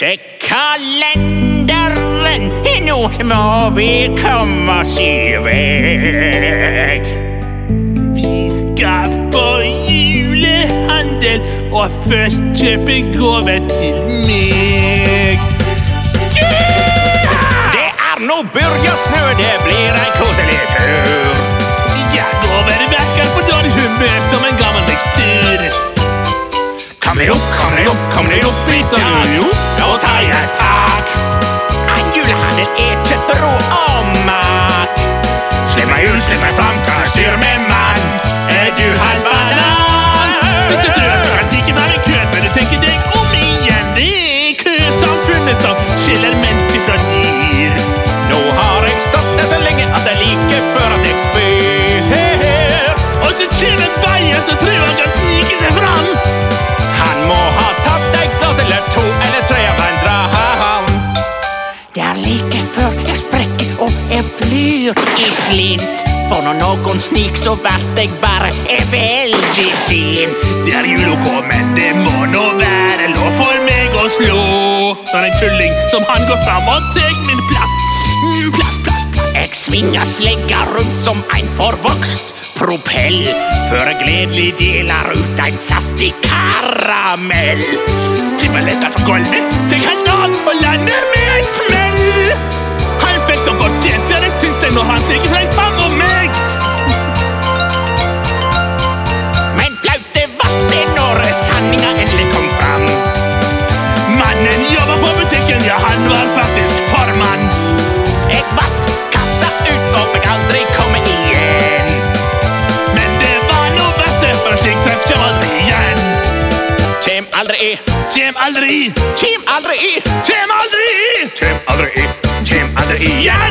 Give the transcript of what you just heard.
Check kalendern, nu må vi komma oss iväg. Vi ska på julehandel och först köpa gåvor till mig. Det är nog börjat snö, det blir en Kommer ni upp, kom ni upp, kom ni upp lite nu. Då tar jag tack! En julhandel är jättebra om mack! Släpp mig ur, släpp mig fram, kan styr med man. Är du halv banan? Visste du att du kan sticka fram i kön men du tänker dig om igen? Det är kö som funnits av chillen Jag ligger för jag spräcker och jag flyr i flint. Får nog någon snik så vart jag bara är väldigt sent. Det är jul och kommer det må nog vara lov för mig att slå. När en kulling som han går fram och tar min plats. Mm, plats, plats, plats. Jag svingar slägga runt som en förvuxen propell för glädlig delar ut en saftig karamell. Timmen lättar från golvet man farman! Ett vatt kastas ut och fick aldrig komma igen. Men det var nog värt det för sig träffs jag aldrig igen. Kem aldrig i, kem aldrig i, kem aldrig i, kem aldrig i, kem aldrig i, kem aldrig igen.